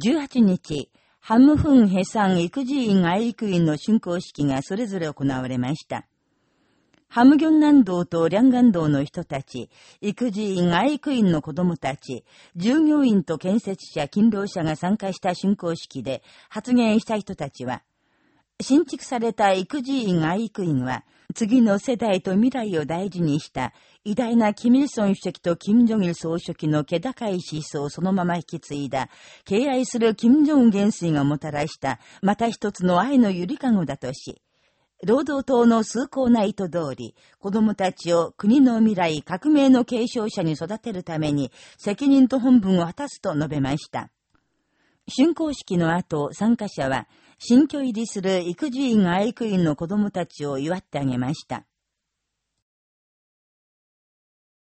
18日、ハムフンヘサン育児院愛育院の竣工式がそれぞれ行われました。ハムギョン南道とリャンガン道の人たち、育児院愛育院の子供たち、従業員と建設者、勤労者が参加した竣工式で発言した人たちは、新築された育児院愛育院は、次の世代と未来を大事にした偉大なキミルソン主席とキム・ジョギル総書記の気高い思想をそのまま引き継いだ、敬愛するキム・ジョン元帥がもたらした、また一つの愛のゆりかごだとし、労働党の崇高な意図通り、子供たちを国の未来、革命の継承者に育てるために、責任と本分を果たすと述べました。竣工式の後、参加者は、新居入りする育児院愛育院の子供たちを祝ってあげました。